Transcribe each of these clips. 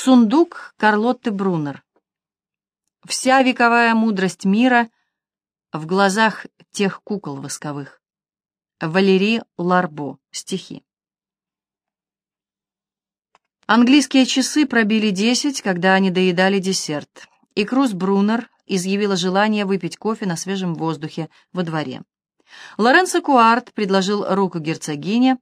Сундук Карлотты Брунер. Вся вековая мудрость мира в глазах тех кукол восковых. Валерий Ларбо. Стихи. Английские часы пробили десять, когда они доедали десерт, и Круз Брунер изъявила желание выпить кофе на свежем воздухе во дворе. Лоренцо Куарт предложил руку герцогине,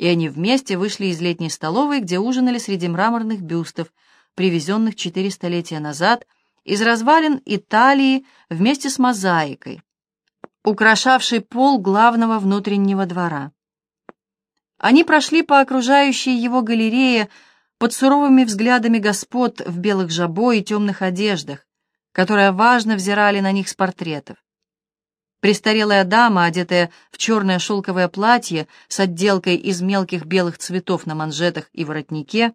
и они вместе вышли из летней столовой, где ужинали среди мраморных бюстов, привезенных четыре столетия назад из развалин Италии вместе с мозаикой, украшавшей пол главного внутреннего двора. Они прошли по окружающей его галерее под суровыми взглядами господ в белых жабо и темных одеждах, которые важно взирали на них с портретов. Престарелая дама, одетая в черное шелковое платье с отделкой из мелких белых цветов на манжетах и воротнике,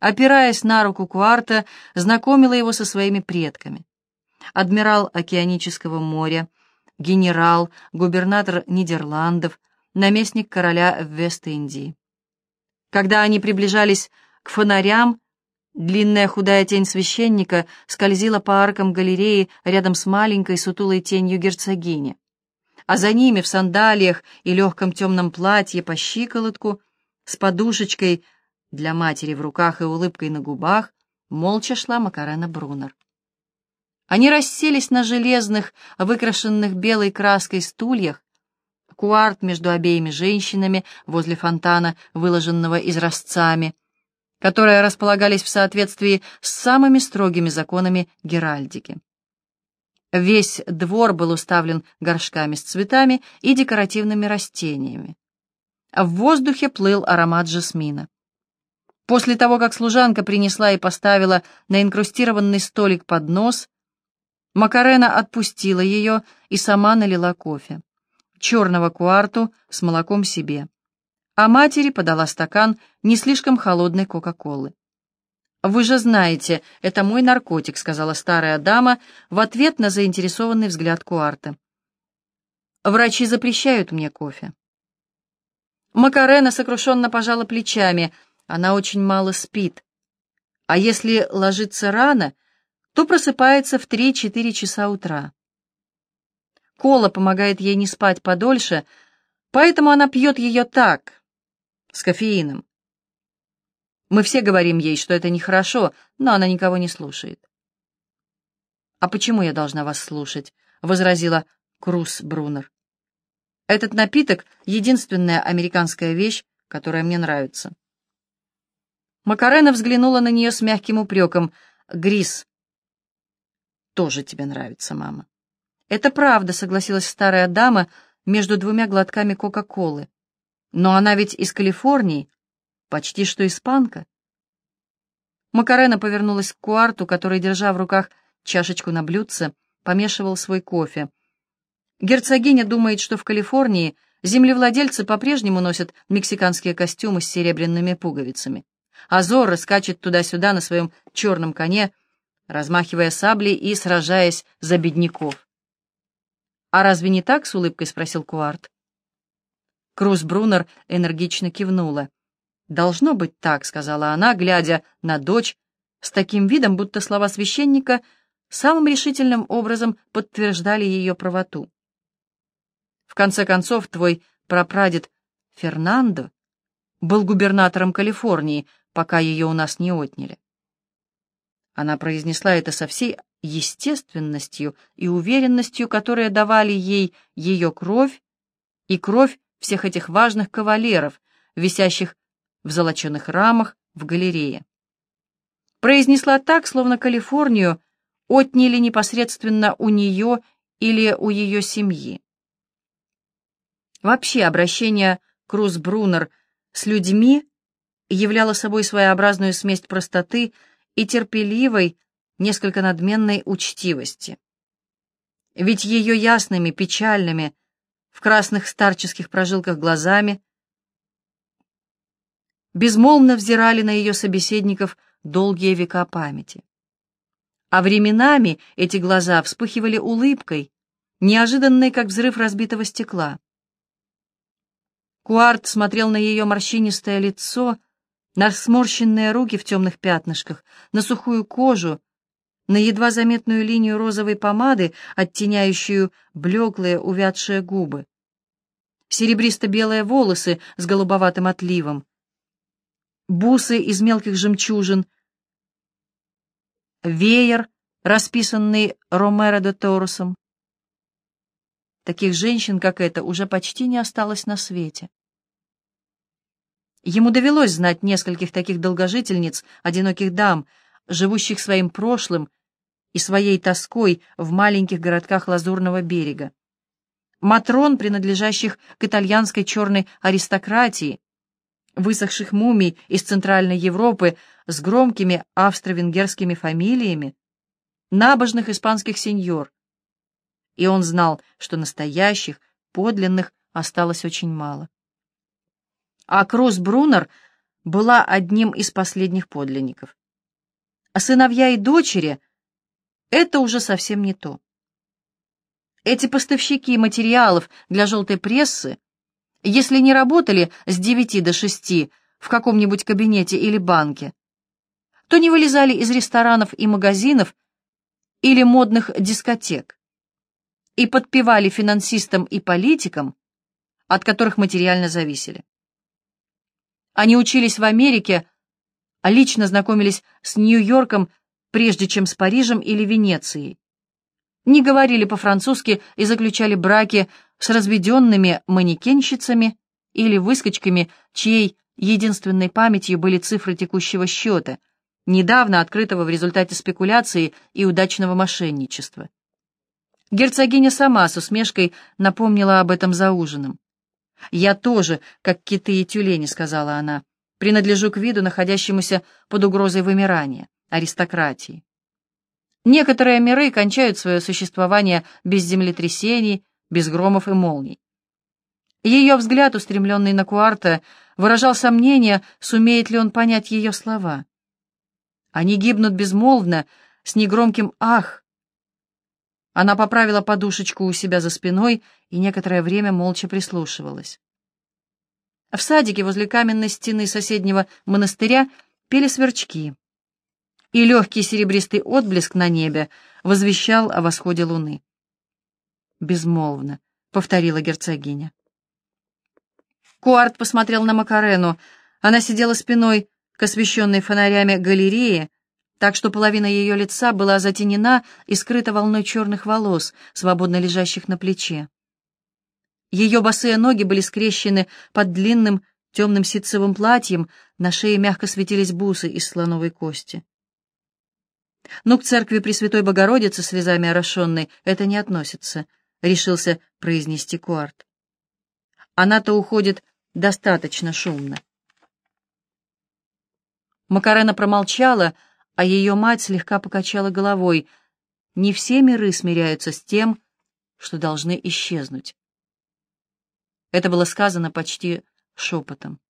опираясь на руку Куарта, знакомила его со своими предками. Адмирал Океанического моря, генерал, губернатор Нидерландов, наместник короля в Вест-Индии. Когда они приближались к фонарям, Длинная худая тень священника скользила по аркам галереи рядом с маленькой сутулой тенью герцогини. А за ними в сандалиях и легком темном платье по щиколотку, с подушечкой для матери в руках и улыбкой на губах, молча шла Макарена Брунер. Они расселись на железных, выкрашенных белой краской стульях, куарт между обеими женщинами возле фонтана, выложенного изразцами, которые располагались в соответствии с самыми строгими законами геральдики. Весь двор был уставлен горшками с цветами и декоративными растениями. В воздухе плыл аромат жасмина. После того, как служанка принесла и поставила на инкрустированный столик поднос, Макарена отпустила ее и сама налила кофе. Черного куарту с молоком себе а матери подала стакан не слишком холодной Кока-Колы. «Вы же знаете, это мой наркотик», — сказала старая дама в ответ на заинтересованный взгляд Куарта. «Врачи запрещают мне кофе». Макарена сокрушенно пожала плечами. Она очень мало спит. А если ложится рано, то просыпается в 3-4 часа утра. Кола помогает ей не спать подольше, поэтому она пьет ее так, с кофеином. Мы все говорим ей, что это нехорошо, но она никого не слушает. «А почему я должна вас слушать?» — возразила Крус Брунер. «Этот напиток — единственная американская вещь, которая мне нравится». Макарена взглянула на нее с мягким упреком. «Грис, тоже тебе нравится, мама». «Это правда», — согласилась старая дама между двумя глотками Кока-Колы. Но она ведь из Калифорнии, почти что испанка. Макарена повернулась к Куарту, который, держа в руках чашечку на блюдце, помешивал свой кофе. Герцогиня думает, что в Калифорнии землевладельцы по-прежнему носят мексиканские костюмы с серебряными пуговицами. А Зорро скачет туда-сюда на своем черном коне, размахивая саблей и сражаясь за бедняков. «А разве не так?» — с улыбкой спросил Куарт. Круз Брунер энергично кивнула. «Должно быть так», — сказала она, глядя на дочь, с таким видом, будто слова священника самым решительным образом подтверждали ее правоту. «В конце концов, твой прапрадед Фернандо был губернатором Калифорнии, пока ее у нас не отняли». Она произнесла это со всей естественностью и уверенностью, которые давали ей ее кровь и кровь всех этих важных кавалеров, висящих в золоченых рамах в галерее. Произнесла так, словно Калифорнию отняли непосредственно у нее или у ее семьи. Вообще обращение Круз Брунер с людьми являло собой своеобразную смесь простоты и терпеливой, несколько надменной учтивости. Ведь ее ясными, печальными, в красных старческих прожилках глазами, безмолвно взирали на ее собеседников долгие века памяти. А временами эти глаза вспыхивали улыбкой, неожиданной, как взрыв разбитого стекла. Куарт смотрел на ее морщинистое лицо, на сморщенные руки в темных пятнышках, на сухую кожу, на едва заметную линию розовой помады, оттеняющую блеклые увядшие губы, серебристо-белые волосы с голубоватым отливом, бусы из мелких жемчужин, веер, расписанный Ромеро де Торосом. Таких женщин, как эта, уже почти не осталось на свете. Ему довелось знать нескольких таких долгожительниц, одиноких дам, живущих своим прошлым и своей тоской в маленьких городках Лазурного берега. Матрон, принадлежащих к итальянской черной аристократии, высохших мумий из Центральной Европы с громкими австро-венгерскими фамилиями, набожных испанских сеньор. И он знал, что настоящих, подлинных осталось очень мало. А Круз Брунер была одним из последних подлинников. А сыновья и дочери — это уже совсем не то. Эти поставщики материалов для желтой прессы если не работали с девяти до шести в каком-нибудь кабинете или банке, то не вылезали из ресторанов и магазинов или модных дискотек и подпевали финансистам и политикам, от которых материально зависели. Они учились в Америке, а лично знакомились с Нью-Йорком, прежде чем с Парижем или Венецией. Не говорили по-французски и заключали браки с разведенными манекенщицами или выскочками, чьей единственной памятью были цифры текущего счета, недавно открытого в результате спекуляции и удачного мошенничества. Герцогиня сама с усмешкой напомнила об этом за ужином. «Я тоже, как киты и тюлени», — сказала она, — «принадлежу к виду, находящемуся под угрозой вымирания, аристократии. Некоторые миры кончают свое существование без землетрясений, без громов и молний. Ее взгляд, устремленный на Куарта, выражал сомнение, сумеет ли он понять ее слова. Они гибнут безмолвно, с негромким «ах». Она поправила подушечку у себя за спиной и некоторое время молча прислушивалась. В садике возле каменной стены соседнего монастыря пели сверчки, и легкий серебристый отблеск на небе возвещал о восходе луны безмолвно», — повторила герцогиня. Куарт посмотрел на Макарену. Она сидела спиной к освещенной фонарями галерее, так что половина ее лица была затенена и скрыта волной черных волос, свободно лежащих на плече. Ее босые ноги были скрещены под длинным темным ситцевым платьем, на шее мягко светились бусы из слоновой кости. «Ну, к церкви Пресвятой Богородицы слезами орошенной это не относится», — решился произнести Куарт. «Она-то уходит достаточно шумно». Макарена промолчала, а ее мать слегка покачала головой. Не все миры смиряются с тем, что должны исчезнуть. Это было сказано почти шепотом.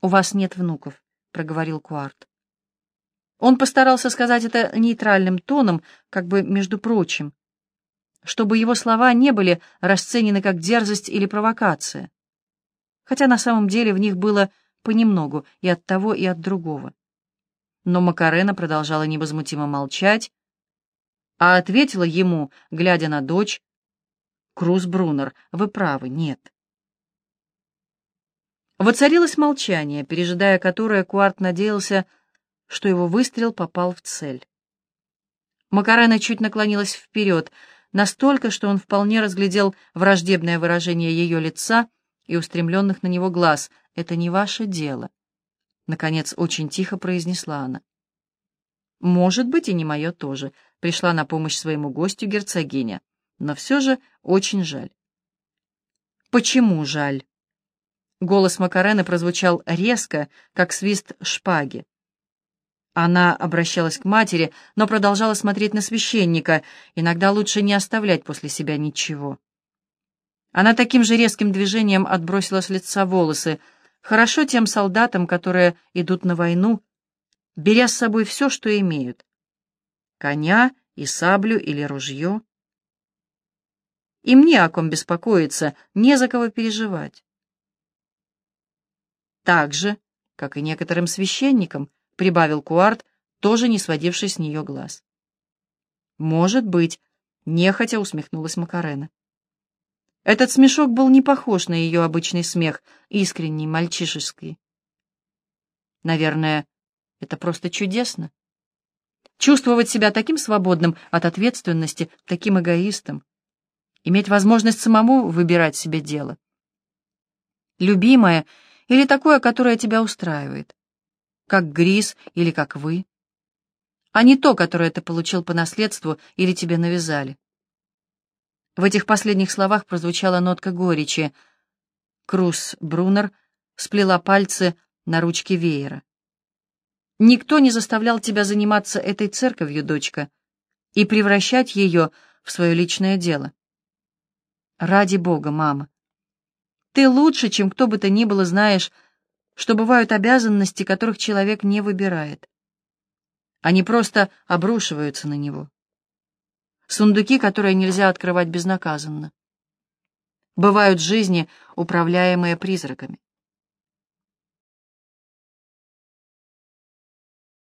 «У вас нет внуков», — проговорил Куарт. Он постарался сказать это нейтральным тоном, как бы между прочим, чтобы его слова не были расценены как дерзость или провокация, хотя на самом деле в них было понемногу и от того, и от другого. Но Макарена продолжала невозмутимо молчать, а ответила ему, глядя на дочь, «Круз Брунер, вы правы, нет». Воцарилось молчание, пережидая которое Куарт надеялся, что его выстрел попал в цель. Макарена чуть наклонилась вперед — настолько, что он вполне разглядел враждебное выражение ее лица и устремленных на него глаз. «Это не ваше дело», — наконец очень тихо произнесла она. «Может быть, и не мое тоже», — пришла на помощь своему гостю герцогиня, «но все же очень жаль». «Почему жаль?» Голос Макарены прозвучал резко, как свист шпаги. Она обращалась к матери, но продолжала смотреть на священника. Иногда лучше не оставлять после себя ничего. Она таким же резким движением отбросила с лица волосы. Хорошо тем солдатам, которые идут на войну, беря с собой все, что имеют. Коня и саблю или ружье. Им не о ком беспокоиться, не за кого переживать. Так же как и некоторым священникам, прибавил Куарт, тоже не сводивший с нее глаз. Может быть, нехотя усмехнулась Макарена. Этот смешок был не похож на ее обычный смех, искренний, мальчишеский. Наверное, это просто чудесно. Чувствовать себя таким свободным от ответственности, таким эгоистом. Иметь возможность самому выбирать себе дело. Любимое или такое, которое тебя устраивает. Как Грис или как вы. А не то, которое ты получил по наследству или тебе навязали. В этих последних словах прозвучала нотка горечи. Крус Брунер сплела пальцы на ручке веера. «Никто не заставлял тебя заниматься этой церковью, дочка, и превращать ее в свое личное дело. Ради Бога, мама. Ты лучше, чем кто бы то ни было, знаешь, что бывают обязанности, которых человек не выбирает. Они просто обрушиваются на него сундуки, которые нельзя открывать безнаказанно. Бывают жизни, управляемые призраками.